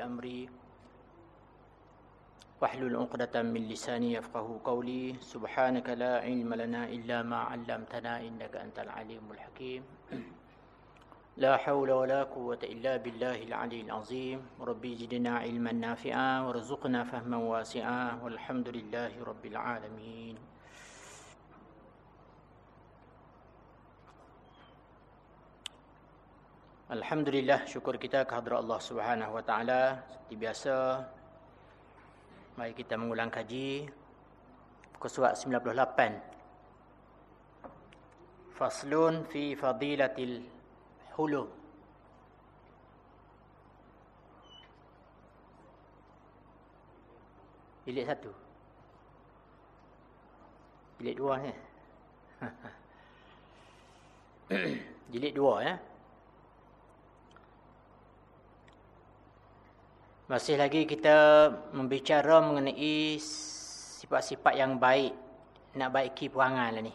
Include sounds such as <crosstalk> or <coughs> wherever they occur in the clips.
amri. Wahlul 'uqdatam min lisani yafqahu qawli. Subhanaka la 'ilma lana illa ma 'allamtana innaka antal 'alimul hakim. لا حول ولا قوة إلا بالله العلي العظيم ربي جدنا علما نافعا ورزقنا فهما واسعا والحمد لله رب العالمين Alhamdulillah syukur kita kehadrat Allah Subhanahu Wa Taala. Seperti biasa mari kita mengulang kaji. Muka surat 98 Faslun fi fadilatil hulum Bilik satu. Bilik dua ni. <laughs> Bilik dua ya Masih lagi kita membicara mengenai sifat-sifat yang baik. Nak baiki perangai lah ni.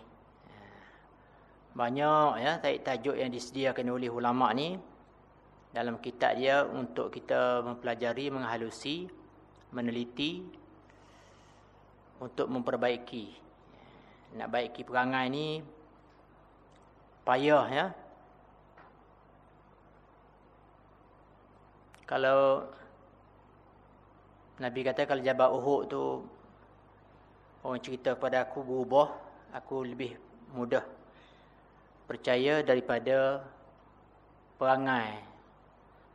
Banyak ya tajuk yang disediakan oleh ulama ni dalam kitab dia untuk kita mempelajari, menghalusi, meneliti untuk memperbaiki. Nak baiki perangai ni payah ya. Kalau Nabi kata kalau Jabal Uhud tu orang cerita kepada aku berubah, aku lebih mudah percaya daripada perangai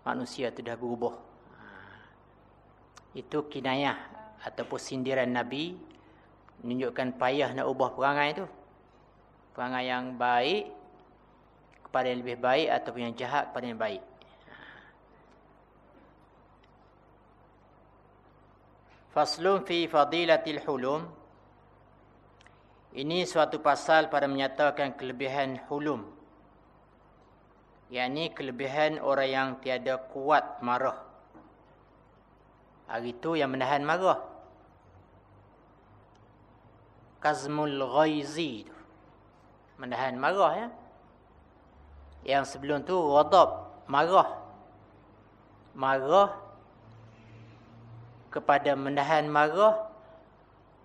manusia tu dah berubah. Ha. Itu kinayah ataupun sindiran Nabi menunjukkan payah nak ubah perangai tu. Perangai yang baik kepada yang lebih baik ataupun yang jahat kepada yang baik. Faslun fi fadilatil hulum. Ini suatu pasal pada menyatakan kelebihan hulum. Yang ini kelebihan orang yang tiada kuat marah. Hari itu yang menahan marah. Kazmul ghaizi. Menahan marah ya. Yang sebelum tu ghadab, marah. Marah kepada menahan marah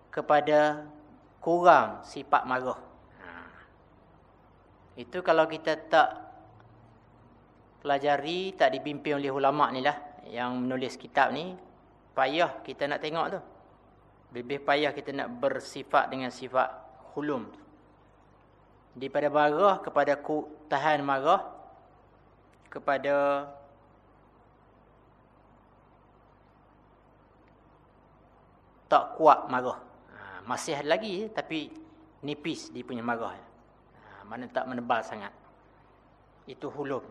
kepada kurang sifat marah. Ha. Itu kalau kita tak pelajari, tak dipimpin oleh ulama ni lah yang menulis kitab ni, payah kita nak tengok tu. Lebih payah kita nak bersifat dengan sifat hulum tu. Daripada marah kepada tahan marah kepada tak kuat marah. Ha, masih ada lagi tapi nipis dia punya marah. Ha, mana tak menebal sangat. Itu hulum.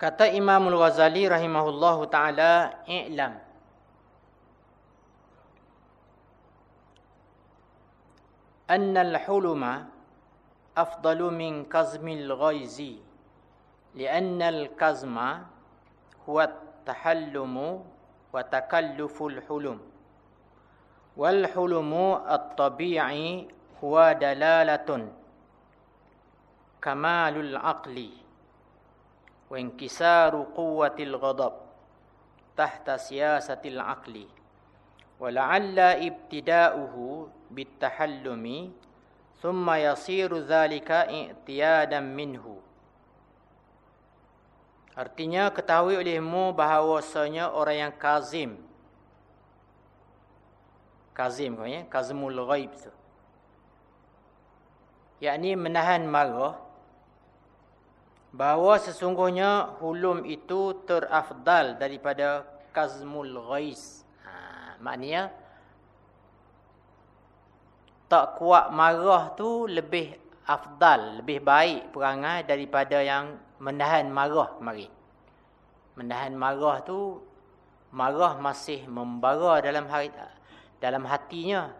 Kata Imam Al-Ghazali rahimahullahu taala, "I'lam anna al-huluma afdalu min kazmil ghaizi li'anna al-kazma huwa التحلم وتكلف الحلم. والحلم الطبيعي هو دلالة كمال العقل وانكسار قوة الغضب تحت سياسة العقل. ولعل ابتداؤه بالتحلم ثم يصير ذلك اعتيادا منه. Artinya ketahui olehmu bahawasanya orang yang kazim. Kazim kau ya, kazmul ghaib tu. Yakni menahan marah bahawa sesungguhnya hulum itu terafdal daripada kazmul ghais. Ha, maknanya tak kuat marah tu lebih afdal, lebih baik perangai daripada yang menahan marah mari. Menahan marah tu marah masih membara dalam hari, dalam hatinya.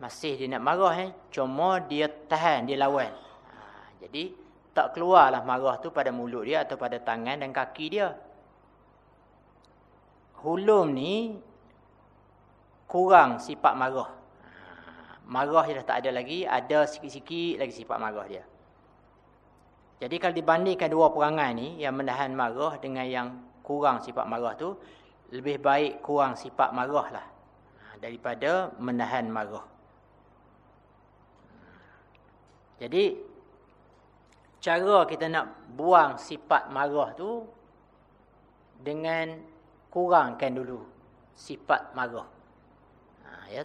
Masih dia nak marah eh, cuma dia tahan, dia lawan. Ha, jadi tak keluarlah marah tu pada mulut dia atau pada tangan dan kaki dia. Hulum ni kurang sifat marah. Marah dia dah tak ada lagi, ada sikit-sikit lagi sifat marah dia. Jadi kalau dibandingkan dua perangai ni, yang menahan marah dengan yang kurang sifat marah tu, lebih baik kurang sifat marah lah. Ha, daripada menahan marah. Jadi, cara kita nak buang sifat marah tu, dengan kurangkan dulu sifat marah. Ha, ya.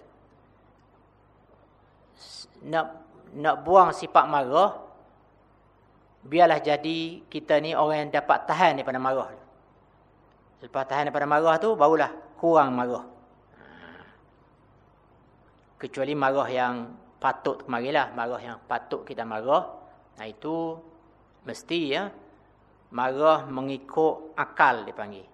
Nak nak buang sifat marah, biarlah jadi kita ni orang yang dapat tahan daripada marah. Lepas tahan daripada marah tu, barulah kurang marah. Kecuali marah yang patut kemarilah. Marah yang patut kita marah. Nah itu mesti ya. Marah mengikut akal dipanggil.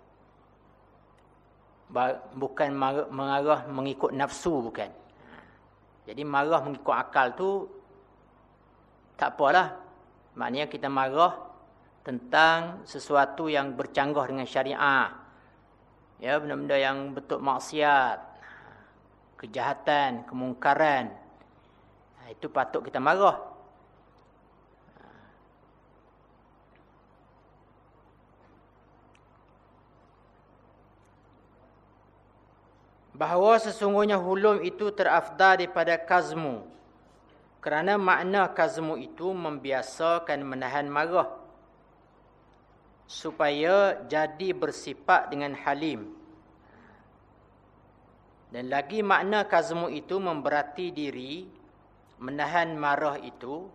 Bukan marah mengikut nafsu bukan. Jadi marah mengikut akal tu tak apalah Maknanya kita marah tentang sesuatu yang bercanggah dengan syariah. Ya, benda-benda yang betul maksiat, kejahatan, kemungkaran. Ha, itu patut kita marah. Bahawa sesungguhnya hulum itu terafdal daripada kazmu. Kerana makna kazmu itu membiasakan menahan marah. Supaya jadi bersifat dengan halim. Dan lagi makna kazmu itu memberati diri. Menahan marah itu.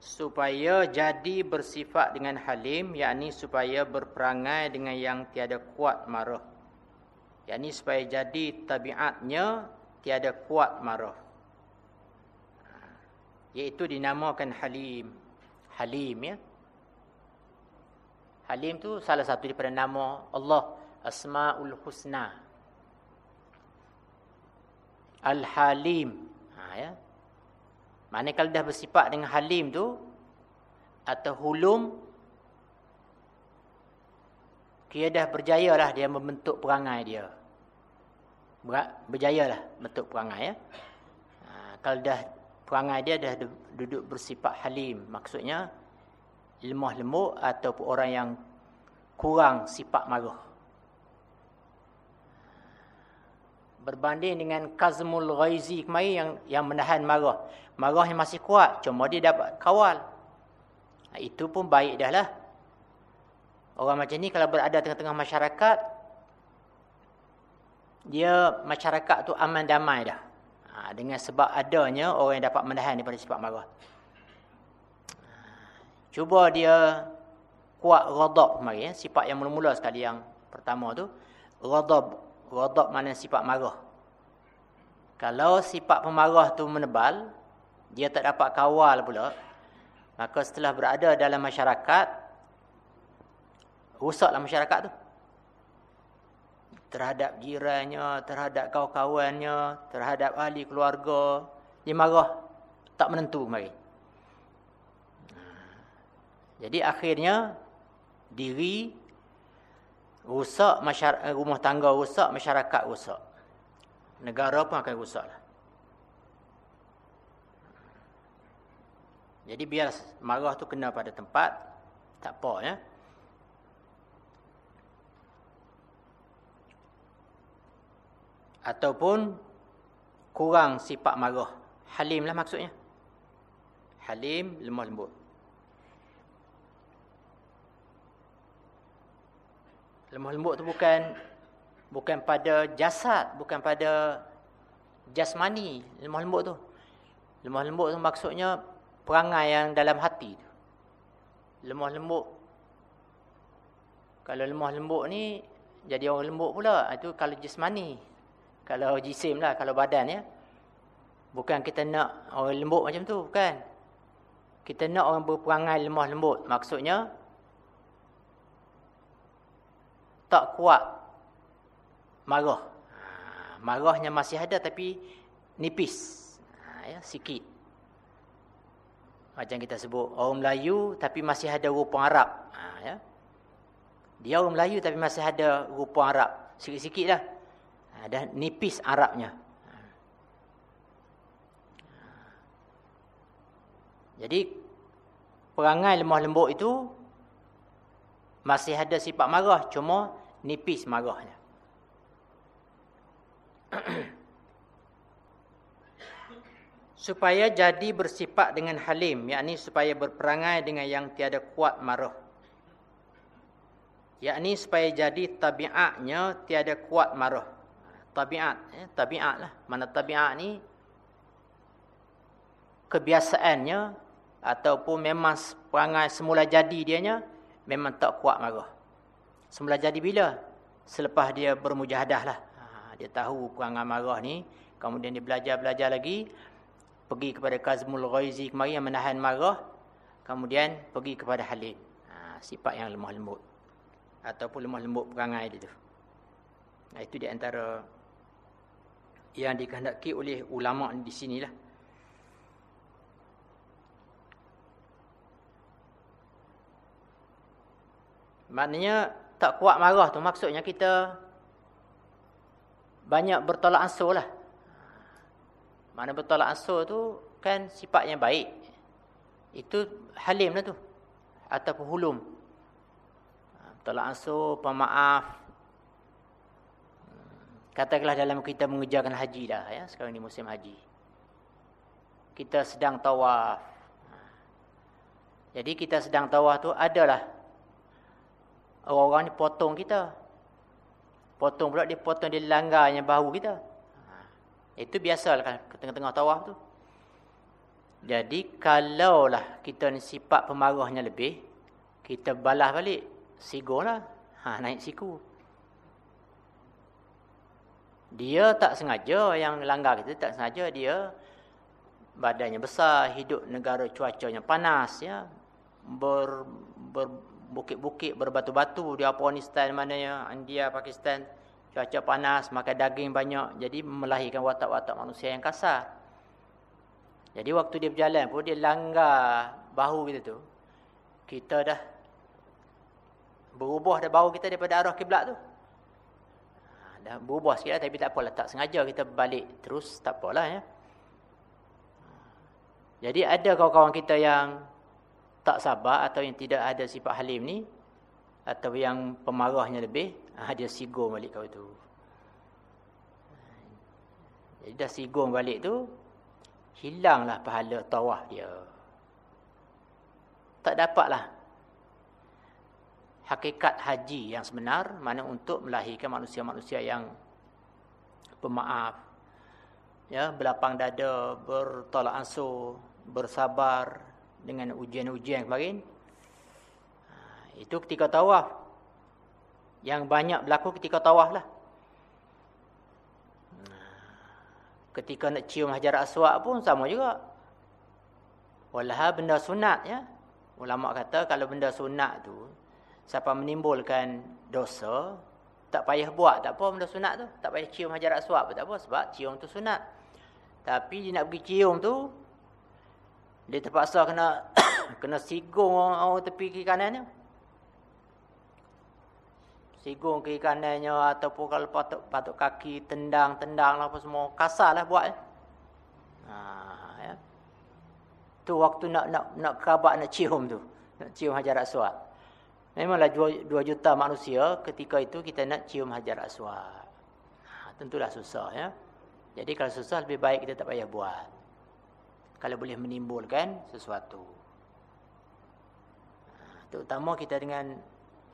Supaya jadi bersifat dengan halim. yakni supaya berperangai dengan yang tiada kuat marah. Yakni supaya jadi tabiatnya tiada kuat marah iaitu dinamakan Halim. Halim ya. Halim tu salah satu daripada nama Allah Asmaul Husna. Al-Halim. Ha ya. Mana kalau dah bersifat dengan Halim tu atau hulum dia dah berjayalah dia membentuk perangai dia. Berjayalah bentuk perangai ya. Ha, kalau dah perangai dia dah duduk bersifat halim. Maksudnya lemah lembut ataupun orang yang kurang sifat marah. Berbanding dengan Kazmul Ghaizi kemarin yang yang menahan marah. Marah yang masih kuat, cuma dia dapat kawal. Itu pun baik dah lah. Orang macam ni kalau berada tengah-tengah masyarakat, dia masyarakat tu aman damai dah. Ha, dengan sebab adanya orang yang dapat menahan daripada sifat marah. Cuba dia kuat ghadab mari ya. sifat yang mula-mula sekali yang pertama tu ghadab ghadab mana sifat marah. Kalau sifat pemarah tu menebal, dia tak dapat kawal pula. Maka setelah berada dalam masyarakat rusaklah masyarakat tu terhadap jirannya, terhadap kawan-kawannya, terhadap ahli keluarga. Dia marah tak menentu mari. Jadi akhirnya diri rusak masyarakat rumah tangga rusak masyarakat rusak. Negara pun akan rusaklah. Jadi biar marah tu kena pada tempat tak apa ya. Ataupun kurang sifat marah. Halim lah maksudnya. Halim, lemah lembut. Lemah lembut tu bukan bukan pada jasad, bukan pada jasmani, lemah lembut tu. Lemah lembut tu maksudnya perangai yang dalam hati tu. Lemah lembut. Kalau lemah lembut ni jadi orang lembut pula, itu kalau jasmani. Kalau jisim lah, kalau badan ya. Bukan kita nak orang lembut macam tu, bukan. Kita nak orang berperangai lemah lembut. Maksudnya, tak kuat marah. Ha, marahnya masih ada tapi nipis. Ha, ya, sikit. Macam kita sebut, orang Melayu tapi masih ada rupa Arab. Ha, ya. Dia orang Melayu tapi masih ada rupa Arab. Sikit-sikit lah. Ada nipis Arabnya. Jadi perangai lemah lembut itu masih ada sifat marah cuma nipis marahnya. <clears throat> supaya jadi bersifat dengan halim yakni supaya berperangai dengan yang tiada kuat marah yakni supaya jadi tabiatnya tiada kuat marah tabiat eh, tabiat lah. Mana tabiat ni kebiasaannya ataupun memang perangai semula jadi dianya memang tak kuat marah. Semula jadi bila? Selepas dia bermujahadah lah. Ha, dia tahu perangai marah ni kemudian dia belajar-belajar lagi pergi kepada Kazmul Ghaizi kemari yang menahan marah kemudian pergi kepada Halim ha, sifat yang lemah lembut. Ataupun lemah lembut perangai dia tu. Itu di antara yang dikehendaki oleh ulama di sinilah maknanya tak kuat marah tu maksudnya kita banyak bertolak ansur lah mana bertolak ansur tu kan sifatnya baik. Itu halim lah tu. Ataupun hulum. Bertolak ansur, pemaaf. Katakanlah dalam kita mengejarkan haji dah. ya Sekarang ni musim haji. Kita sedang tawaf. Jadi kita sedang tawaf tu adalah. Orang-orang ni potong kita. Potong pula dia potong dia langgarnya bahu kita. Itu biasalah kan tengah-tengah tawaf tu. Jadi kalaulah kita ni sifat pemarahnya lebih, kita balas balik, sigurlah. Ha naik siku. Dia tak sengaja yang langgar kita tak sengaja dia badannya besar, hidup negara cuacanya panas ya. Ber berbukit-bukit, berbatu-batu di Afghanistan mana ya, India, Pakistan cuaca panas, makan daging banyak, jadi melahirkan watak-watak manusia yang kasar. Jadi waktu dia berjalan pun dia langgar bahu kita tu. Kita dah berubah dah bahu kita daripada arah kiblat tu. Dah berubah sikit lah, tapi tak apalah. Tak sengaja kita balik terus, tak apalah ya. Jadi ada kawan-kawan kita yang tak sabar atau yang tidak ada sifat halim ni. Atau yang pemarahnya lebih. Ha, <laughs> dia sigong balik kau tu. Jadi dah sigong balik tu, hilanglah pahala tawaf dia. Tak dapatlah hakikat haji yang sebenar, mana untuk melahirkan manusia-manusia yang pemaaf. Ya, berlapang dada, bertolak ansur, bersabar dengan ujian-ujian kemarin. Ha, itu ketika tawaf. Yang banyak berlaku ketika tawaf lah. Ketika nak cium hajar aswad pun sama juga. Walah benda sunat ya. Ulama kata kalau benda sunat tu siapa menimbulkan dosa tak payah buat tak apa benda sunat tu tak payah cium hajar aswad pun tak apa sebab cium tu sunat. Tapi dia nak pergi cium tu dia terpaksa kena <coughs> kena sigong orang, tepi kiri kanannya sigung kiri kanannya ataupun kalau patut patut kaki tendang-tendang lah apa semua kasarlah buat eh. Ha ya. Tu waktu nak nak nak kerabat nak cium tu. Nak cium hajar aswad. Memanglah 2 juta manusia ketika itu kita nak cium hajar aswad. Ha, tentulah susah ya. Jadi kalau susah lebih baik kita tak payah buat. Kalau boleh menimbulkan sesuatu. Ha, terutama kita dengan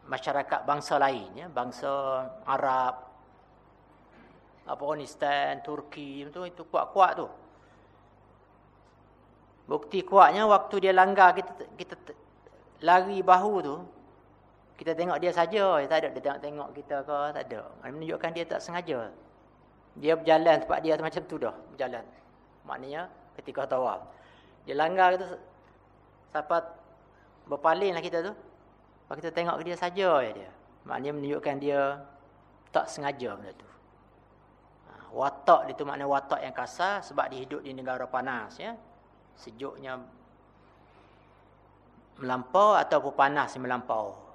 masyarakat bangsa lain ya bangsa Arab Afghanistan Turki itu itu kuat-kuat tu bukti kuatnya waktu dia langgar kita kita lari bahu tu kita tengok dia saja ya, tak ada dia tengok tengok kita ke tak ada menunjukkan dia tak sengaja dia berjalan tempat dia macam tu dah berjalan maknanya ketika tawaf dia langgar kita sampai berpalinglah kita tu kalau kita tengok dia saja ya dia. Maknanya menunjukkan dia tak sengaja benda tu. Ha, watak itu makna watak yang kasar sebab dia hidup di negara panas ya. Sejuknya melampau ataupun panas melampau.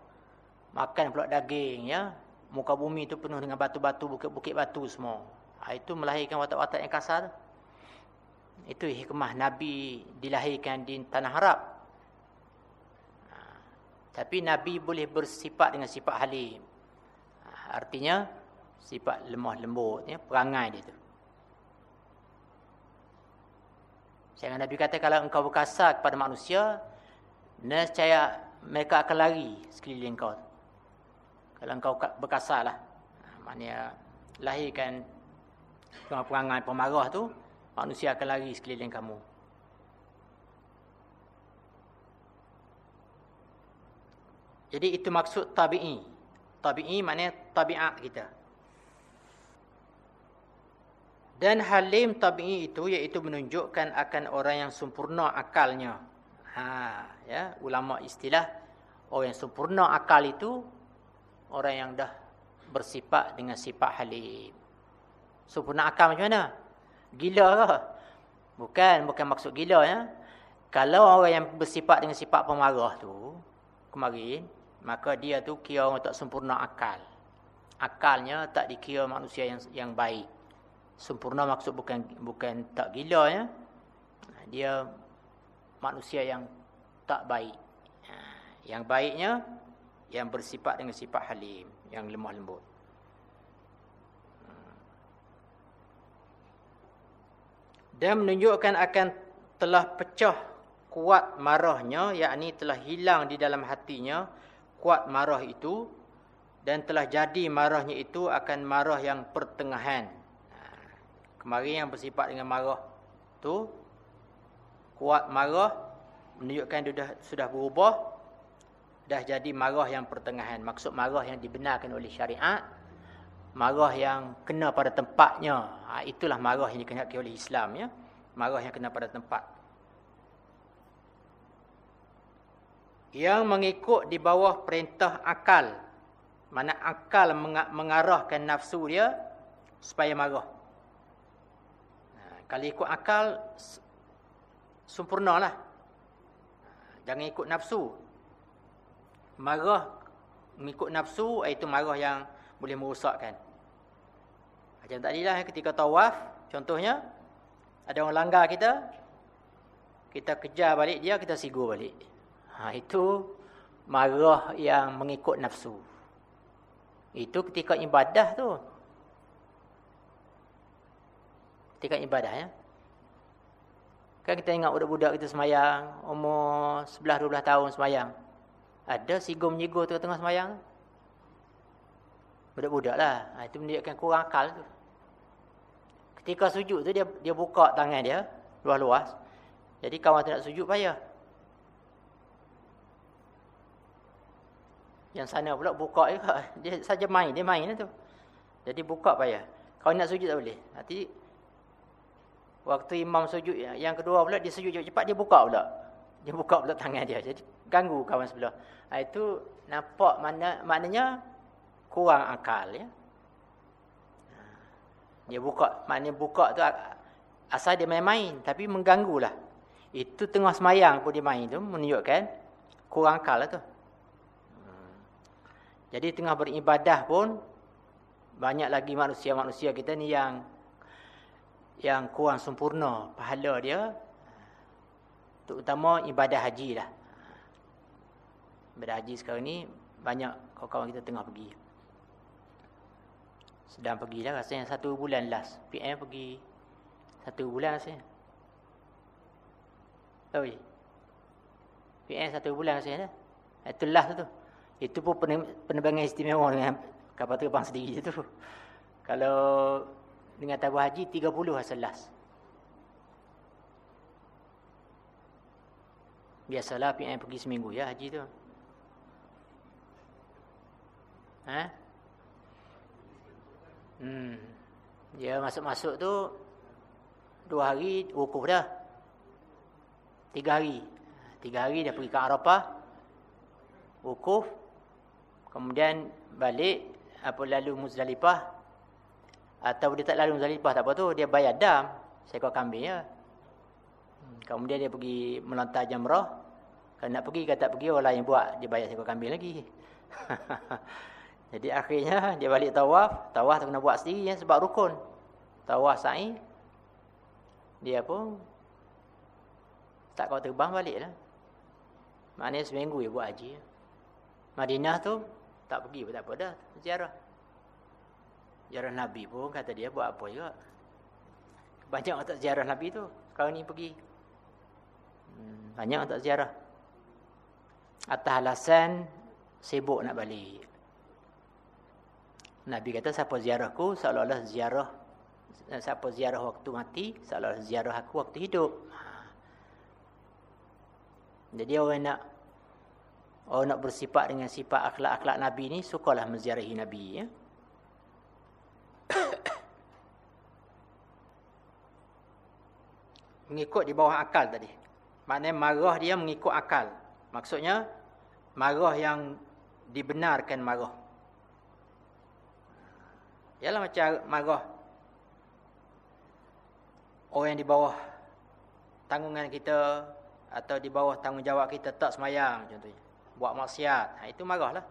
Makan pula daging ya. Muka bumi itu penuh dengan batu-batu, bukit-bukit batu semua. Ha, itu melahirkan watak-watak yang kasar. Itu hikmah Nabi dilahirkan di tanah Arab. Tapi Nabi boleh bersifat dengan sifat halim. Ha, artinya sifat lemah lembut ya, perangai dia tu. Sehingga Nabi kata kalau engkau berkasar kepada manusia, nescaya mereka akan lari sekeliling kau. Kalau engkau berkasar lah. Ha, maknanya lahirkan perangai pemarah tu, manusia akan lari sekeliling kamu. Jadi itu maksud tabi'i. Tabi'i maknanya tabiat kita. Dan halim tabi'i itu iaitu menunjukkan akan orang yang sempurna akalnya. Ha, ya, ulama istilah orang yang sempurna akal itu orang yang dah bersifat dengan sifat halim. Sempurna akal macam mana? Gila ke? Bukan, bukan maksud gila ya. Kalau orang yang bersifat dengan sifat pemarah tu kemarin, maka dia tu kira orang tak sempurna akal. Akalnya tak dikira manusia yang yang baik sempurna maksud bukan bukan tak gila ya. Dia manusia yang tak baik. Ha, yang baiknya yang bersifat dengan sifat halim, yang lemah lembut. Dan menunjukkan akan telah pecah kuat marahnya, yakni telah hilang di dalam hatinya kuat marah itu dan telah jadi marahnya itu akan marah yang pertengahan Kemarin yang bersifat dengan marah tu kuat marah menunjukkan dia sudah sudah berubah dah jadi marah yang pertengahan. Maksud marah yang dibenarkan oleh syariat, marah yang kena pada tempatnya. Ha, itulah marah yang dikehendaki oleh Islam ya. Marah yang kena pada tempat. Yang mengikut di bawah perintah akal. Mana akal mengarahkan nafsu dia supaya marah. Kalau ikut akal, sempurnalah. Jangan ikut nafsu. Marah mengikut nafsu, itu marah yang boleh merosakkan. Macam tadi lah ketika tawaf, contohnya, ada orang langgar kita, kita kejar balik dia, kita sigur balik. Ha, itu marah yang mengikut nafsu. Itu ketika ibadah tu. ketika ibadah ya. Kan kita ingat budak-budak kita semayang, umur 11 12 tahun semayang. Ada sigum nyigo tu tengah semayang. Budak-budak lah. Ha, itu menunjukkan kurang akal tu. Ketika sujud tu dia dia buka tangan dia luas-luas. Jadi kawan tu nak sujud payah. Yang sana pula buka juga. <laughs> Dia saja main, dia main lah tu. Jadi buka payah. Kalau nak sujud tak boleh. Nanti Waktu imam sujud yang kedua pula dia sujud cepat dia buka pula. Dia buka pula tangan dia. Jadi ganggu kawan sebelah. Ha, itu nampak mana maknanya kurang akal ya. Dia buka maknanya buka tu asal dia main-main tapi mengganggulah. Itu tengah semayang pun dia main tu menunjukkan kurang akal lah tu. Hmm. Jadi tengah beribadah pun banyak lagi manusia-manusia kita ni yang yang kurang sempurna pahala dia terutama ibadah haji lah ibadah haji sekarang ni banyak kawan-kawan kita tengah pergi sedang pergi lah rasanya satu bulan last PM pergi satu bulan rasanya Oi. PM satu bulan rasanya dah itu last tu itu pun penerbangan istimewa dengan kapal terbang sendiri tu kalau dengan tabung haji 30 hasalas. Biasalah PM pergi seminggu ya haji tu. Ha? Hmm. Dia masuk-masuk tu dua hari wukuf dah. Tiga hari. Tiga hari dia pergi ke Arafah. Wukuf. Kemudian balik apa lalu Muzdalifah atau dia tak lalu Muzdalifah tak apa tu, dia bayar dam seekor kambing ya. Hmm, kemudian dia pergi melontar jamrah. Kalau nak pergi, kalau tak pergi, orang lain buat. Dia bayar seekor kambing lagi. <laughs> Jadi akhirnya <laughs> dia balik tawaf. Tawaf tak kena buat sendiri ya, sebab rukun. Tawaf sa'i. Dia pun tak kau terbang balik lah. Maknanya seminggu dia buat haji. Madinah tu tak pergi pun tak apa dah ziarah. Ziarah Nabi pun kata dia buat apa juga. Banyak orang tak ziarah Nabi tu. Sekarang ni pergi. Hmm, banyak orang tak ziarah. Atas alasan sibuk nak balik. Nabi kata siapa ziarahku seolah-olah ziarah siapa ziarah waktu mati seolah-olah ziarah aku waktu hidup. Ha. Jadi orang nak orang nak bersifat dengan sifat akhlak-akhlak Nabi ni sukalah menziarahi Nabi ya. <coughs> Mengikut di bawah akal tadi. Maknanya marah dia mengikut akal. Maksudnya marah yang dibenarkan marah. Ialah macam marah orang yang di bawah tanggungan kita atau di bawah tanggungjawab kita tak semayang contohnya. Buat maksiat. Ha, itu marahlah.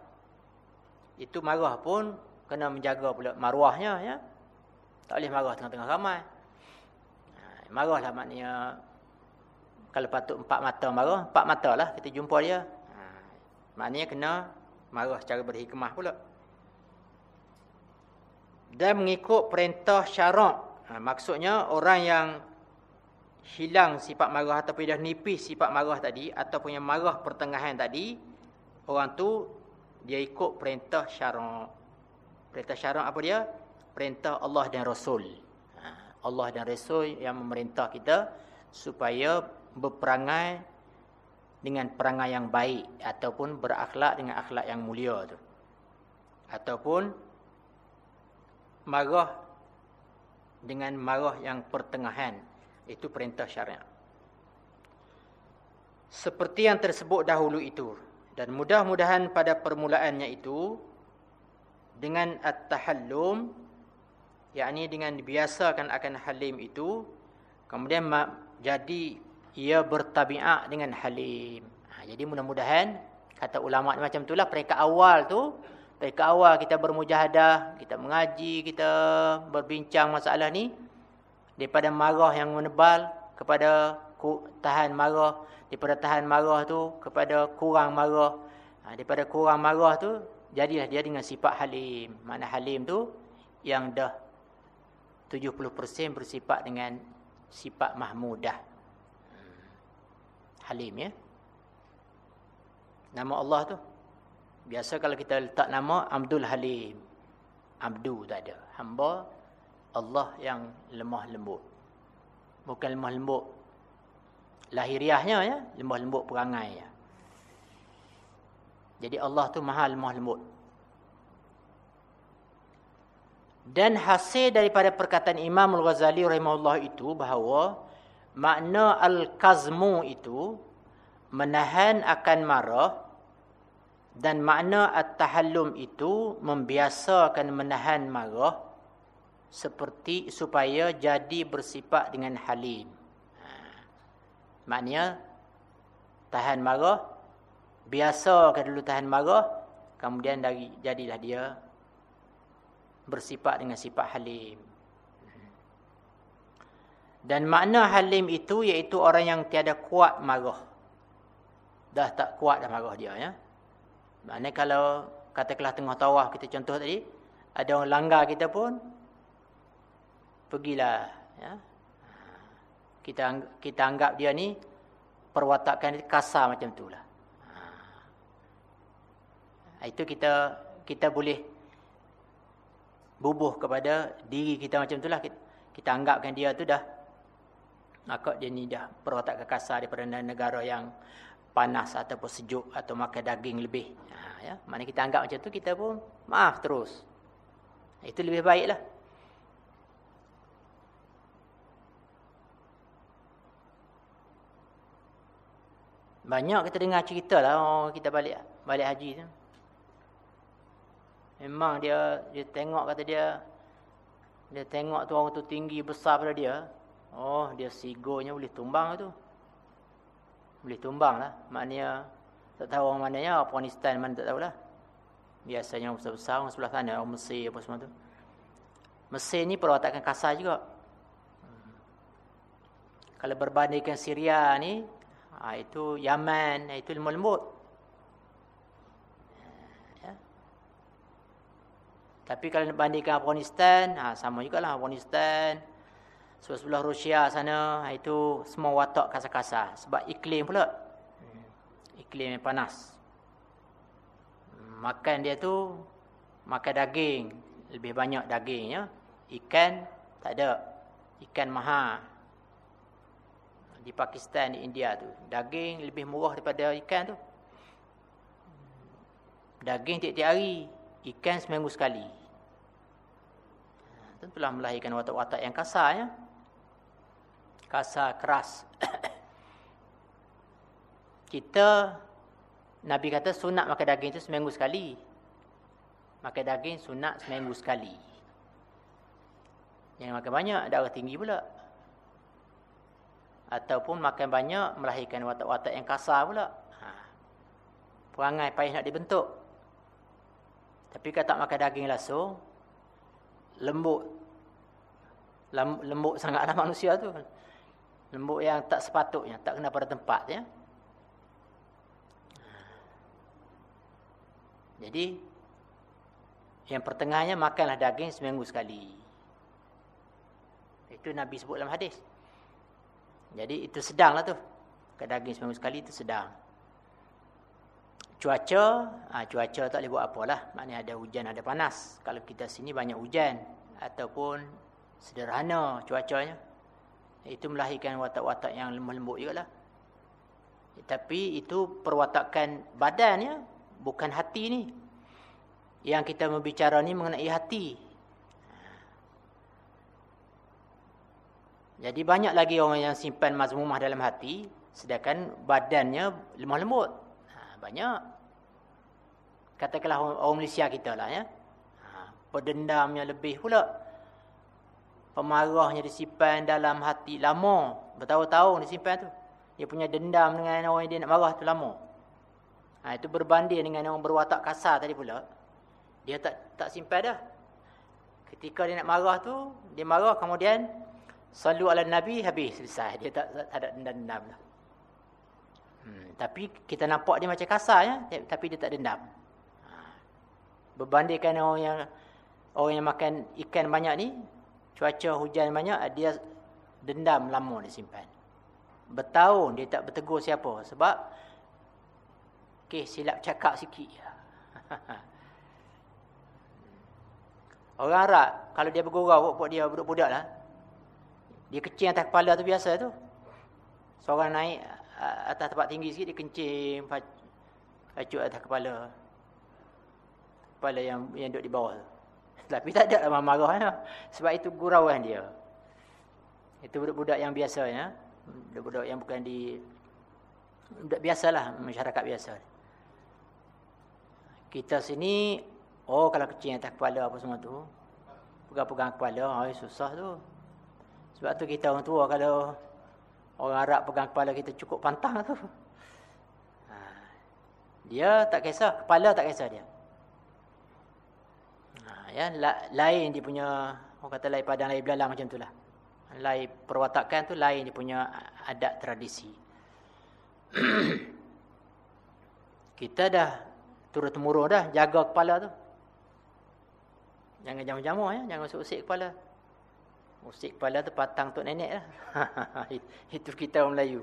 Itu marah pun kena menjaga pula maruahnya. Ya? Tak boleh marah tengah-tengah ramai. Ha, marahlah maknanya kalau patut empat mata marah, empat mata lah kita jumpa dia. Ha, maknanya kena marah secara berhikmah pula. Dan mengikut perintah syarak. Ha, maksudnya orang yang hilang sifat marah ataupun dah nipis sifat marah tadi ataupun yang marah pertengahan tadi, orang tu dia ikut perintah syarak. Perintah syarak apa dia? Perintah Allah dan Rasul. Ha, Allah dan Rasul yang memerintah kita supaya berperangai dengan perangai yang baik ataupun berakhlak dengan akhlak yang mulia tu. Ataupun marah dengan marah yang pertengahan. Itu perintah syariat. Seperti yang tersebut dahulu itu. Dan mudah-mudahan pada permulaannya itu dengan at-tahallum yakni dengan dibiasakan akan halim itu kemudian jadi ia bertabiat dengan halim. Ha, jadi mudah-mudahan kata ulama macam itulah mereka awal tu, mereka awal kita bermujahadah, kita mengaji, kita berbincang masalah ni daripada marah yang menebal kepada tahan marah, daripada tahan marah tu kepada kurang marah. Ha, daripada kurang marah tu jadilah dia dengan sifat halim. Mana halim tu yang dah 70% bersifat dengan sifat mahmudah. Halim ya. Nama Allah tu. Biasa kalau kita letak nama Abdul Halim. Abdu tak ada. Hamba Allah yang lemah lembut. Bukan lemah lembut lahiriahnya ya, lemah lembut perangai ya. Jadi Allah tu maha lemah lembut. Dan hasil daripada perkataan Imam Al-Ghazali rahimahullah itu bahawa makna al-kazmu itu menahan akan marah dan makna at-tahallum itu membiasakan menahan marah seperti supaya jadi bersifat dengan halim. Ha. Maknanya tahan marah biasakan dulu tahan marah kemudian dari jadilah dia bersifat dengan sifat halim. Dan makna halim itu iaitu orang yang tiada kuat marah. Dah tak kuat dah marah dia ya. Maknanya kalau katakanlah tengah tawaf kita contoh tadi, ada orang langgar kita pun pergilah ya. Kita kita anggap dia ni perwatakan kasar macam itulah. Ha. Itu kita kita boleh bubuh kepada diri kita macam itulah kita, kita anggapkan dia tu dah maka dia ni dah perwatak kekasar daripada negara yang panas ataupun sejuk atau makan daging lebih. Ha, ya, mana kita anggap macam tu kita pun maaf terus. Itu lebih baiklah. Banyak kita dengar cerita lah oh, kita balik balik haji tu. Memang dia dia tengok kata dia dia tengok tu orang tu tinggi besar pada dia. Oh, dia sigonya boleh tumbang tu boleh tumbang lah. Maknanya, tak tahu orang mana ya, Afghanistan mana tak tahulah. Biasanya orang besar-besar, orang sebelah sana, orang Mesir apa semua tu. Mesir ni perwatakan kasar juga. Hmm. Kalau berbandingkan Syria ni, ha, itu Yaman, ha, itu lembut-lembut. Ya. Tapi kalau bandingkan Afghanistan, ha, sama jugalah lah Afghanistan. Sebelah Rusia sana, ha, itu semua watak kasar-kasar. Sebab iklim pula. Hmm. Iklim yang panas. Makan dia tu, makan daging. Lebih banyak daging. Ya. Ikan, tak ada. Ikan mahal. Di Pakistan, di India tu. Daging lebih murah daripada ikan tu. Daging tiap-tiap hari. Ikan seminggu sekali. Tentulah melahirkan watak-watak yang kasar. Ya. Kasar, keras. <coughs> Kita, Nabi kata sunat makan daging itu seminggu sekali. Makan daging sunat seminggu sekali. Yang makan banyak, darah tinggi pula. Ataupun makan banyak, melahirkan watak-watak yang kasar pula. Ha. Perangai payah nak dibentuk. Tapi kalau tak makan daging langsung, lembut. Lembut sangatlah <laughs> manusia tu. Lembut yang tak sepatutnya, tak kena pada tempat. Ya. Jadi, yang pertengahnya makanlah daging seminggu sekali. Itu Nabi sebut dalam hadis. Jadi, itu sedanglah tu. Makan daging seminggu sekali itu sedang. Cuaca, ha, cuaca tak boleh buat apalah. Maknanya ada hujan, ada panas. Kalau kita sini banyak hujan. Ataupun sederhana cuacanya. Itu melahirkan watak-watak yang lemah lembut juga lah. Tapi itu perwatakan badannya. Bukan hati ni. Yang kita berbicara ni mengenai hati. Jadi banyak lagi orang yang simpan mazmumah dalam hati. Sedangkan badannya lemah lembut banyak. Katakanlah orang Malaysia kita lah ya. Ha, Perdendamnya lebih pula. Pemarahnya disimpan dalam hati lama. Bertahun-tahun disimpan tu. Dia punya dendam dengan orang yang dia nak marah tu lama. Ha, itu berbanding dengan orang berwatak kasar tadi pula. Dia tak tak simpan dah. Ketika dia nak marah tu, dia marah kemudian Salu ala Nabi habis selesai. Dia tak, tak, tak ada dendam-dendam lah. Hmm, tapi kita nampak dia macam kasar ya, tapi dia tak dendam. Ha. Berbandingkan orang yang orang yang makan ikan banyak ni, cuaca hujan banyak, dia dendam lama dia simpan. Bertahun dia tak bertegur siapa sebab okey silap cakap sikit. <laughs> Orang Arab kalau dia bergurau buat dia budak-budak lah. Dia kecil atas kepala tu biasa tu. Seorang naik atas tempat tinggi sikit dia kencing pacut atas kepala kepala yang yang duduk di bawah tapi tak ada lah marah ya. sebab itu gurauan dia itu budak-budak yang biasa ya budak-budak yang bukan di budak biasalah masyarakat biasa kita sini oh kalau kecil atas kepala apa semua tu pegang-pegang kepala oh, susah tu sebab tu kita orang tua kalau Orang Arab pegang kepala kita cukup pantang tu. Ha. Dia tak kisah, kepala tak kisah dia. Ya, lain dia punya orang kata lain padang lain belalang macam itulah. Lain perwatakan tu lain dia punya adat tradisi. <clears throat> kita dah turut temurun dah jaga kepala tu. Jangan jamu-jamu ya, jangan usik-usik kepala. Musik kepala tu patang tok nenek lah. <laughs> Itu kita orang Melayu.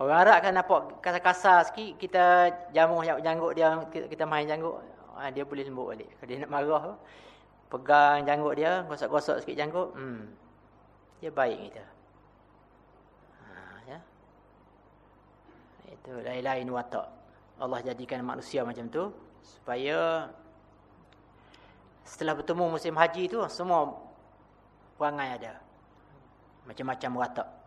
Orang Arab kan nampak kasar-kasar sikit, kita jamuh janggut dia, kita main janggut, ha, dia boleh lembut balik. Kalau dia nak marah, pegang janggut dia, gosok-gosok sikit janggut, hmm, dia baik kita. Ha, ya? Itu lain-lain watak. Allah jadikan manusia macam tu, supaya Setelah bertemu musim haji tu semua perangai ada. Macam-macam watak.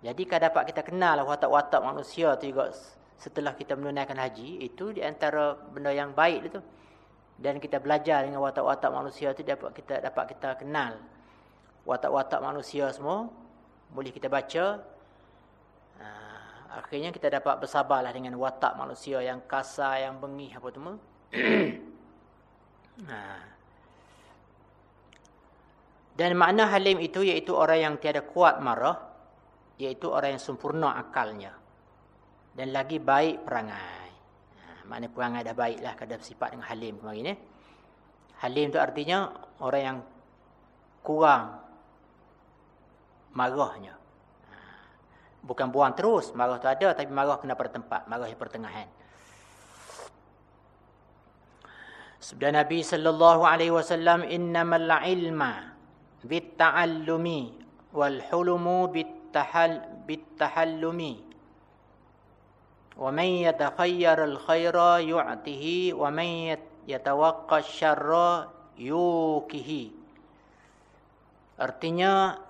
Jadi kalau dapat kita kenal watak-watak manusia tu juga setelah kita menunaikan haji, itu di antara benda yang baik itu. Dan kita belajar dengan watak-watak manusia tu dapat kita dapat kita kenal watak-watak manusia semua boleh kita baca. Ha, akhirnya kita dapat bersabarlah dengan watak manusia yang kasar, yang bengih apa semua. <coughs> ha. Dan makna halim itu iaitu orang yang tiada kuat marah, iaitu orang yang sempurna akalnya dan lagi baik perangai. Ha, Maknanya perangai dah baiklah kada bersifat dengan halim kemarin. Eh? Halim tu artinya orang yang kurang marahnya. Ha. Bukan buang terus, marah tu ada tapi marah kena pada tempat, marah di pertengahan. Sabda Nabi sallallahu alaihi wasallam innamal ilma bit ta'allumi wal hulumu bit tahal bit tahallumi wa man yatakhayyar al khaira yu'tihi wa man yatawaqqa yukihi artinya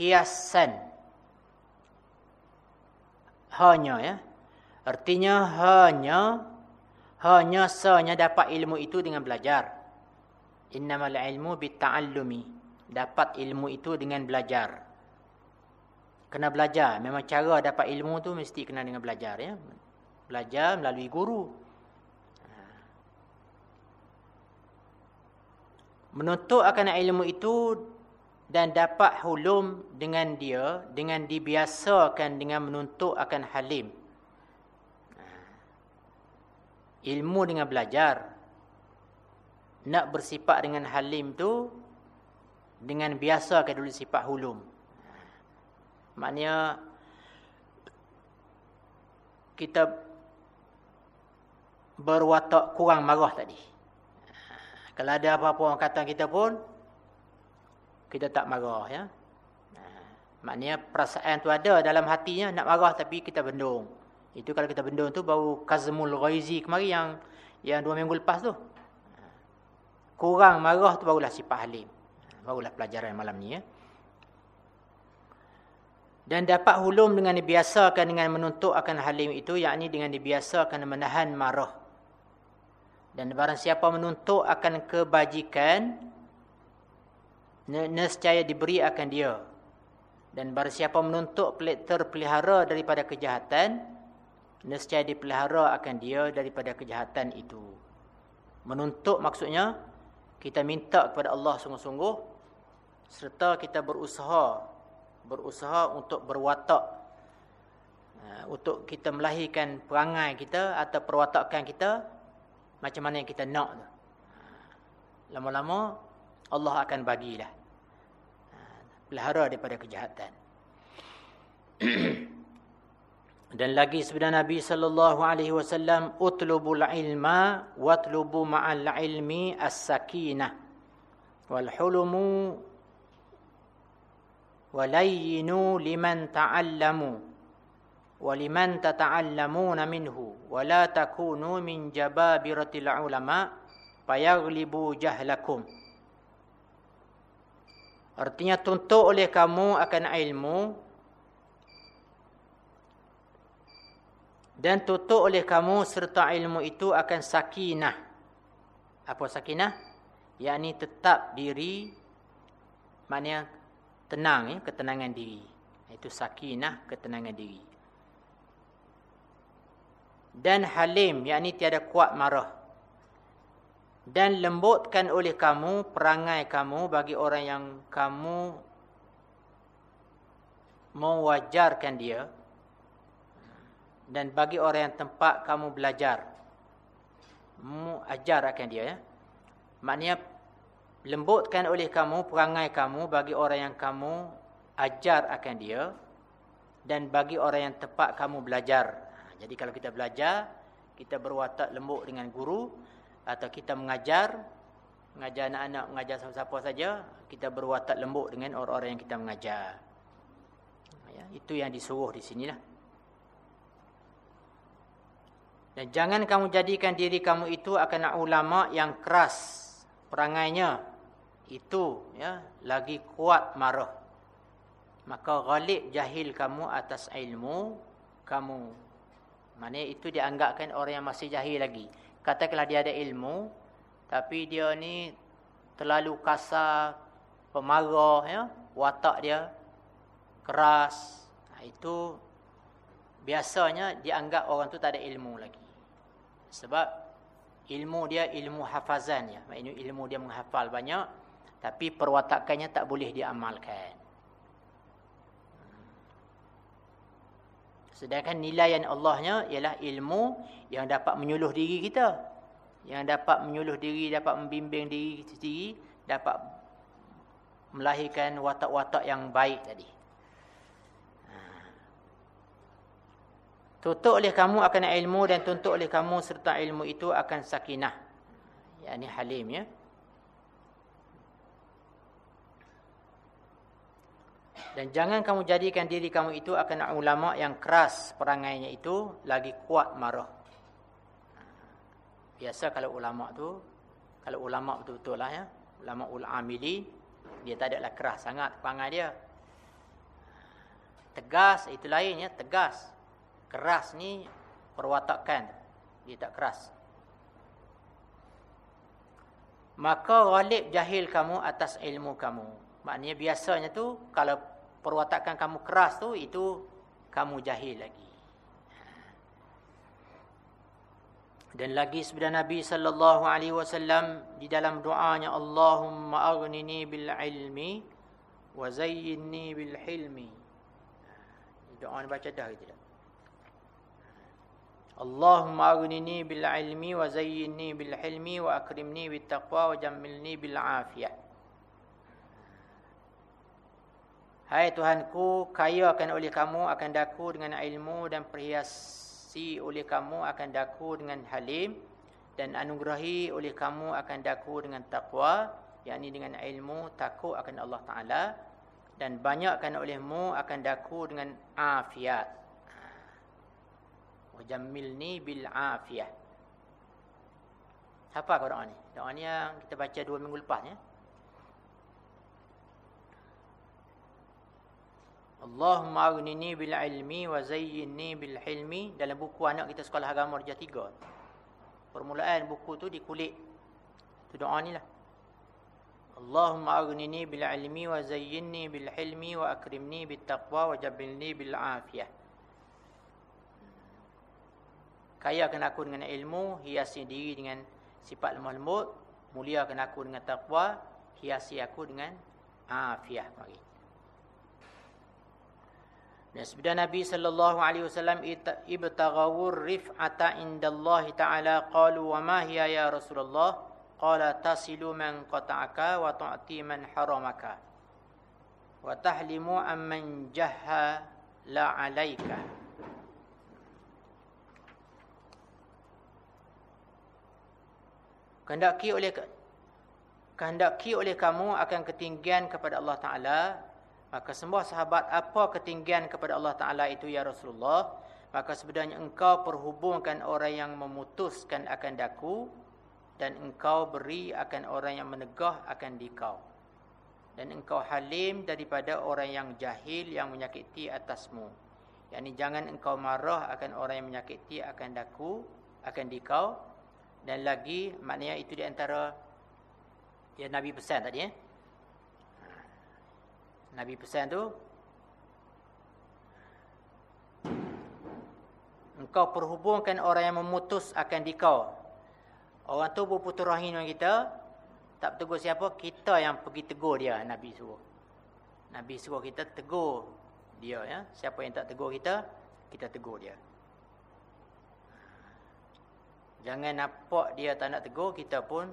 hiasan. Hanya ya. Artinya hanya hanya sanya dapat ilmu itu dengan belajar. Innamal ilmu bitta'allumi. Dapat ilmu itu dengan belajar kena belajar. Memang cara dapat ilmu tu mesti kena dengan belajar ya. Belajar melalui guru. Menuntut akan ilmu itu dan dapat hulum dengan dia dengan dibiasakan dengan menuntut akan halim. Ilmu dengan belajar. Nak bersifat dengan halim tu dengan biasa kan dulu sifat hulum maknanya kita berwatak kurang marah tadi kalau ada apa-apa orang kata kita pun kita tak marah ya. Maknanya perasaan tu ada dalam hatinya nak marah tapi kita bendung. Itu kalau kita bendung tu baru kazmul ghaizi kemari yang yang dua minggu lepas tu. Kurang marah tu barulah sifat halim. Ha, barulah pelajaran malam ni ya. Dan dapat hulum dengan dibiasakan dengan menuntut akan halim itu yakni dengan dibiasakan menahan marah. Dan barang siapa menuntut akan kebajikan nescaya diberi akan dia dan barang siapa menuntut terpelihara daripada kejahatan nescaya dipelihara akan dia daripada kejahatan itu menuntut maksudnya kita minta kepada Allah sungguh-sungguh serta kita berusaha berusaha untuk berwatak ha, untuk kita melahirkan perangai kita atau perwatakan kita macam mana yang kita nak ha, lama-lama Allah akan bagilah pelihara daripada kejahatan. <clears throat> Dan lagi sabda Nabi sallallahu alaihi wasallam utlubul ilma watlubu ma'al ilmi as-sakinah wal hulmu walayyinu liman ta'allamu wa liman tata'allamuna minhu wa la takunu min jababiratil ulama fayaghlibu jahlakum Artinya tuntut oleh kamu akan ilmu dan tuntut oleh kamu serta ilmu itu akan sakinah. Apa sakinah? Yakni tetap diri maknanya tenang ya, ketenangan diri. Itu sakinah, ketenangan diri. Dan halim, yakni tiada kuat marah dan lembutkan oleh kamu perangai kamu bagi orang yang kamu mewajarkan dia dan bagi orang yang tempat kamu belajar mu ajar akan dia ya maknanya lembutkan oleh kamu perangai kamu bagi orang yang kamu ajar akan dia dan bagi orang yang tempat kamu belajar. Jadi kalau kita belajar kita berwatak lembut dengan guru atau kita mengajar mengajar anak-anak mengajar siapa-siapa saja kita berwatak lembut dengan orang-orang yang kita mengajar. Ya itu yang disuruh di sinilah. Dan jangan kamu jadikan diri kamu itu akan ulama yang keras perangainya itu ya lagi kuat marah. Maka ghalib jahil kamu atas ilmu kamu. Mana itu dianggapkan orang yang masih jahil lagi. Katakanlah dia ada ilmu tapi dia ni terlalu kasar pemarah ya watak dia keras. Ha, itu biasanya dianggap orang tu tak ada ilmu lagi. Sebab ilmu dia ilmu hafazan ya. Maknanya ilmu dia menghafal banyak tapi perwatakannya tak boleh diamalkan Sedangkan nilaian Allahnya ialah ilmu yang dapat menyuluh diri kita. Yang dapat menyuluh diri, dapat membimbing diri sendiri, dapat melahirkan watak-watak yang baik tadi. Ha. Tutup oleh kamu akan ilmu dan tuntut oleh kamu serta ilmu itu akan sakinah. Yang ini halim ya. Dan jangan kamu jadikan diri kamu itu akan ulama yang keras perangainya itu lagi kuat marah. Biasa kalau ulama tu, kalau ulama betul-betul lah ya, ulama ul amili, dia tak adalah keras sangat perangai dia. Tegas itu lain ya, tegas. Keras ni perwatakan. Dia tak keras. Maka ghalib jahil kamu atas ilmu kamu. Maknanya biasanya tu kalau perwatakan kamu keras tu itu kamu jahil lagi. Dan lagi sabda Nabi sallallahu alaihi wasallam di dalam doanya Allahumma aghnini bil ilmi wa zayyinni bil hilmi. Doa ni baca dah gitu. Allahumma aghnini bil ilmi wa zayyinni bil hilmi wa akrimni bit taqwa wa jammilni bil afiyah. Hai Tuhanku, kaya akan oleh kamu akan daku dengan ilmu dan perhiasi oleh kamu akan daku dengan halim dan anugerahi oleh kamu akan daku dengan taqwa, yakni dengan ilmu takut akan Allah Taala dan banyakkan olehmu akan daku dengan afiat. Wajammilni bil afiyah. Apa doa ni? Doa ni yang kita baca dua minggu lepas ya. Allahumma aghnini bil ilmi wa zayyinni bil hilmi dalam buku anak kita sekolah agama darjah 3. Permulaan buku tu di kulit. Tu doa ni lah. Allahumma aghnini bil ilmi wa zayyinni bil hilmi wa akrimni bit taqwa wa jabbilni bil afiyah. Kayakan aku dengan ilmu, hiasi diri dengan sifat lemah lembut, muliakan aku dengan taqwa, hiasi aku dengan afiah. Mari. Dan sabda Nabi sallallahu alaihi wasallam ibtaghawur rif'ata indallahi ta'ala. Qalu wa ma hiya ya Rasulullah? Qala tasilu man qata'aka wa tu'ti man haramaka. Wa tahlimu amman jahha la 'alaika Kehendaki oleh kehendaki oleh kamu akan ketinggian kepada Allah Taala Maka semua sahabat apa ketinggian kepada Allah Ta'ala itu ya Rasulullah. Maka sebenarnya engkau perhubungkan orang yang memutuskan akan daku. Dan engkau beri akan orang yang menegah akan dikau. Dan engkau halim daripada orang yang jahil yang menyakiti atasmu. Yang ini jangan engkau marah akan orang yang menyakiti akan daku, akan dikau. Dan lagi maknanya itu di antara ya Nabi pesan tadi ya. Nabi pesan tu Engkau perhubungkan orang yang memutus akan dikau. Orang tu berputus rahim dengan kita. Tak tegur siapa Kita yang pergi tegur dia Nabi suruh. Nabi suruh kita tegur dia ya. Siapa yang tak tegur kita Kita tegur dia. Jangan nampak dia tak nak tegur Kita pun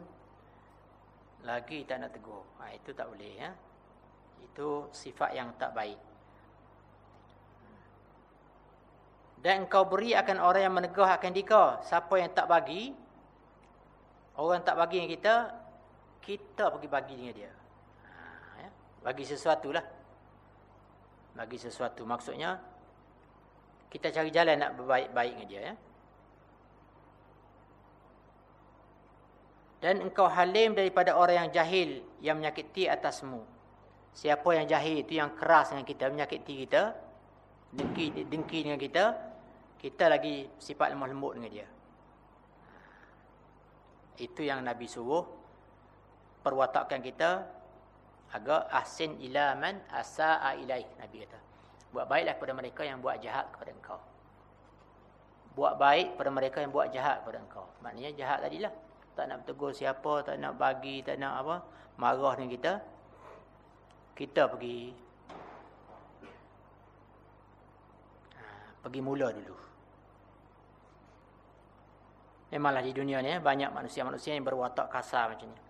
Lagi tak nak tegur. Ha, Itu tak boleh ya itu sifat yang tak baik. Dan engkau beri akan orang yang menegah akan dika. Siapa yang tak bagi, orang tak bagi dengan kita, kita pergi bagi dengan dia. Ha, ya? Bagi sesuatu lah. Bagi sesuatu. Maksudnya, kita cari jalan nak berbaik-baik dengan dia. Ya? Dan engkau halim daripada orang yang jahil yang menyakiti atasmu. Siapa yang jahil itu yang keras dengan kita, menyakiti kita, dengki, dengki dengan kita, kita lagi sifat lemah lembut dengan dia. Itu yang Nabi suruh perwatakkan kita agar ahsin ila man asaa ilaih Nabi kata. Buat baiklah kepada mereka yang buat jahat kepada engkau. Buat baik kepada mereka yang buat jahat kepada engkau. Maknanya jahat tadilah. Tak nak bertegur siapa, tak nak bagi, tak nak apa, marah dengan kita kita pergi ha, Pergi mula dulu. Memanglah di dunia ni banyak manusia-manusia yang berwatak kasar macam ni.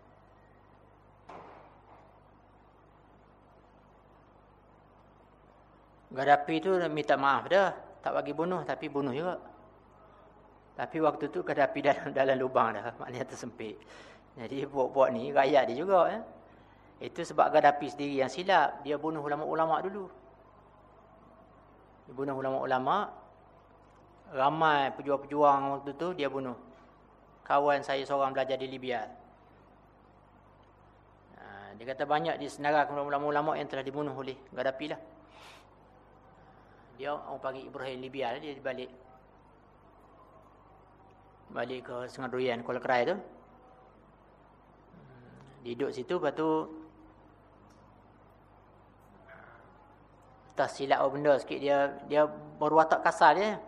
Gaddafi tu minta maaf dah. Tak bagi bunuh tapi bunuh juga. Tapi waktu tu Gaddafi <laughs> dalam, dalam lubang dah. Maknanya tersempit. Jadi buat-buat ni rakyat dia juga. Ya. Itu sebab Gaddafi sendiri yang silap. Dia bunuh ulama-ulama dulu. Dia bunuh ulama-ulama. Ramai pejuang-pejuang waktu tu dia bunuh. Kawan saya seorang belajar di Libya. Ha, dia kata banyak di senara ulama-ulama yang telah dibunuh oleh Gaddafi lah. Dia orang panggil Ibrahim Libya dia balik balik ke Sungai Durian Kuala Kerai tu. Hmm, dia duduk situ lepas tu tak silap apa benda sikit dia dia berwatak kasar dia.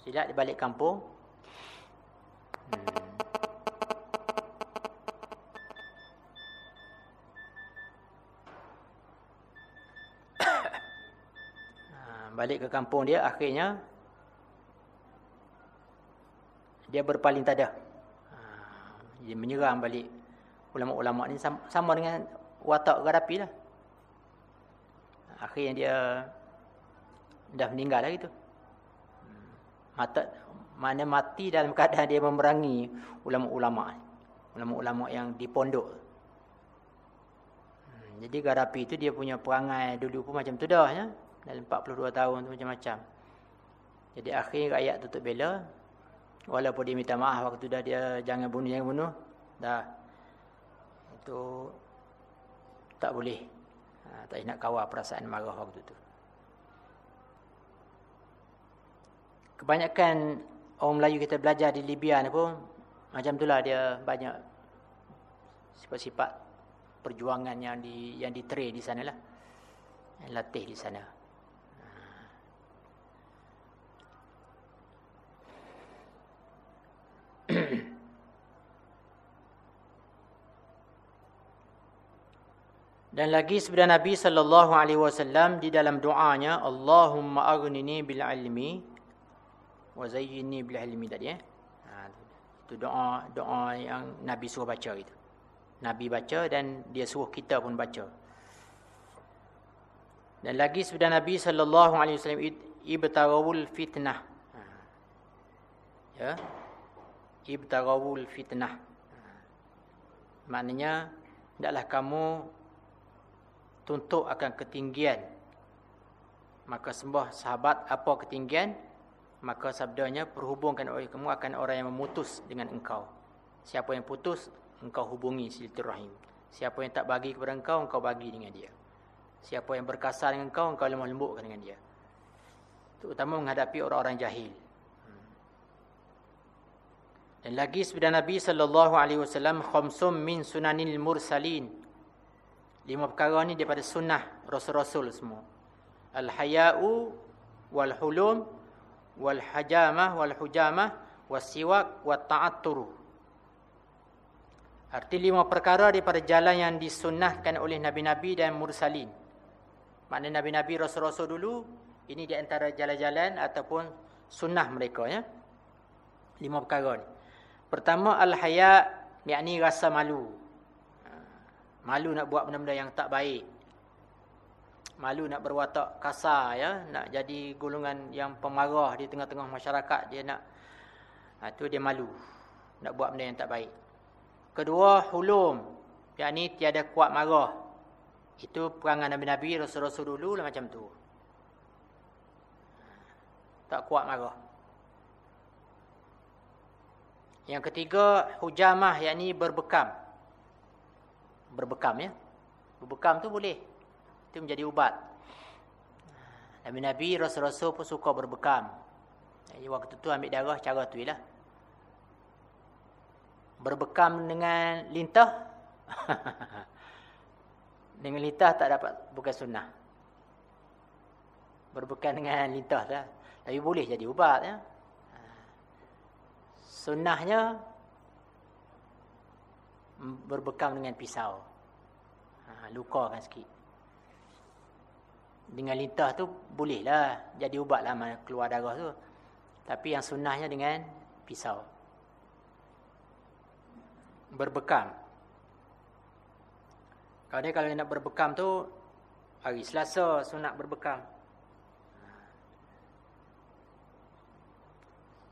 Silap dia balik kampung. Hmm. <coughs> balik ke kampung dia akhirnya dia berpaling tada. Ha, dia menyerang balik ulama-ulama ni sama dengan watak Gaddafi lah. Akhirnya dia dah meninggal lah gitu. Mata mana mati dalam <laughs> keadaan dia memerangi ulama-ulama. Ulama-ulama yang di pondok. Hmm, jadi Gaddafi itu dia punya perangai dulu pun macam tu dah ya dalam 42 tahun tu macam-macam. Jadi akhir rakyat tutup bela walaupun dia minta maaf waktu dah dia jangan bunuh jangan bunuh dah itu tak boleh. Ha, tak nak kawal perasaan marah waktu tu. Kebanyakan orang Melayu kita belajar di Libya ni pun macam itulah dia banyak sifat-sifat perjuangan yang di yang diterima di sanalah. Yang latih di sana. Dan lagi sebenarnya Nabi sallallahu alaihi wasallam di dalam doanya Allahumma aghnini bil ilmi wa zayyinni bil ilmi tadi eh. Ha, itu doa doa yang Nabi suruh baca itu. Nabi baca dan dia suruh kita pun baca. Dan lagi sebenarnya Nabi sallallahu alaihi wasallam ibtarawul fitnah. Ha. Ya ibtarawul fitnah. Maknanya, tidaklah kamu tuntut akan ketinggian. Maka sembah sahabat apa ketinggian, maka sabdanya perhubungkan oleh kamu akan orang yang memutus dengan engkau. Siapa yang putus, engkau hubungi silaturahim. Siapa yang tak bagi kepada engkau, engkau bagi dengan dia. Siapa yang berkasar dengan engkau, engkau lemah lembutkan dengan dia. Terutama menghadapi orang-orang jahil. Dan lagi sabda Nabi sallallahu alaihi wasallam khamsum min sunanil mursalin. Lima perkara ni daripada sunnah rasul-rasul semua. Al haya'u wal hulum wal hajamah wal hujamah was siwak wat ta'attur. Arti lima perkara daripada jalan yang disunnahkan oleh nabi-nabi dan mursalin. Makna nabi-nabi rasul-rasul dulu ini di antara jalan-jalan ataupun sunnah mereka ya. Lima perkara ni. Pertama al-haya yakni rasa malu. Malu nak buat benda-benda yang tak baik. Malu nak berwatak kasar ya, nak jadi golongan yang pemarah di tengah-tengah masyarakat, dia nak ha, tu dia malu nak buat benda yang tak baik. Kedua hulum, yakni tiada kuat marah. Itu perangai Nabi-nabi Rasul-rasul dulu lah macam tu. Tak kuat marah. Yang ketiga hujamah yakni berbekam. Berbekam ya. Berbekam tu boleh. Itu menjadi ubat. Nabi-nabi rasul-rasul pun suka berbekam. Jadi waktu tu ambil darah cara tu ialah. Berbekam dengan lintah. <laughs> dengan lintah tak dapat bukan sunnah. Berbekam dengan lintah dah. Tapi boleh jadi ubat ya. Sunnahnya berbekam dengan pisau. Ha, luka kan sikit. dengan lintah tu bolehlah jadi ubat lah keluar darah tu. Tapi yang sunnahnya dengan pisau. Berbekam. Kalau dia kalau nak berbekam tu hari Selasa sunat berbekam.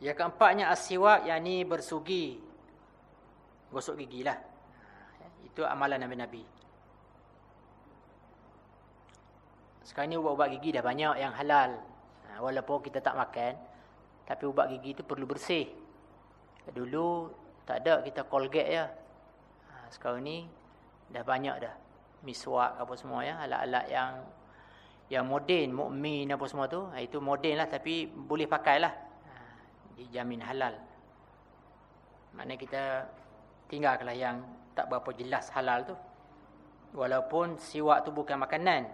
Yang keempatnya asiwak yang ni bersugi. Gosok gigi lah. Itu amalan Nabi-Nabi. Sekarang ni ubat-ubat gigi dah banyak yang halal. Ha, walaupun kita tak makan. Tapi ubat gigi tu perlu bersih. Dulu tak ada kita colgate ya. Sekarang ni dah banyak dah. Miswak apa semua ya. Alat-alat yang yang moden, mukmin apa semua tu. Ha, itu moden lah tapi boleh pakai lah. Dijamin halal. Maknanya kita tinggalkanlah yang tak berapa jelas halal tu. Walaupun siwak tu bukan makanan.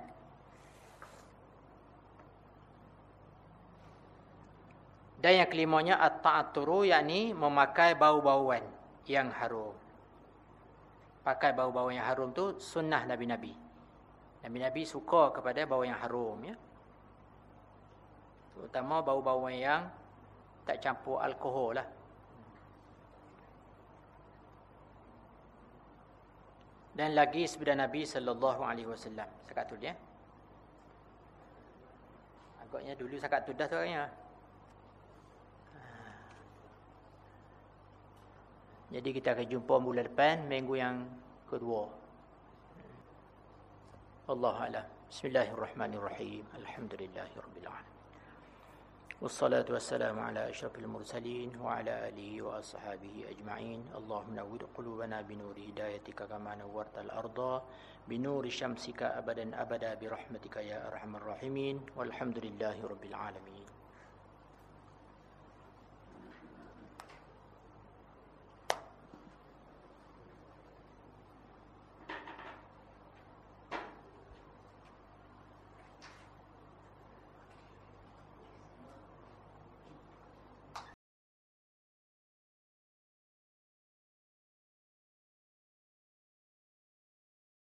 Dan yang kelimanya at-ta'atturu yakni memakai bau-bauan yang harum. Pakai bau-bau yang harum tu sunnah Nabi-Nabi. Nabi-Nabi suka kepada bau yang harum ya. Terutama bau-bau yang tak campur alkohol lah. Dan lagi sabda Nabi sallallahu alaihi wasallam. Sakat tu dia. Agaknya dulu sakat tu dah tu orangnya. Jadi kita akan jumpa bulan depan minggu yang kedua. Allah a'lam. Bismillahirrahmanirrahim. Alhamdulillahirabbil alamin. والصلاة والسلام على أشرف المرسلين وعلى آله وأصحابه أجمعين. اللهم نور قلوبنا بنور هدايتك كما نورت الأرض بنور شمسك أبدا أبدا برحمتك يا أرحم الراحمين. والحمد لله رب العالمين.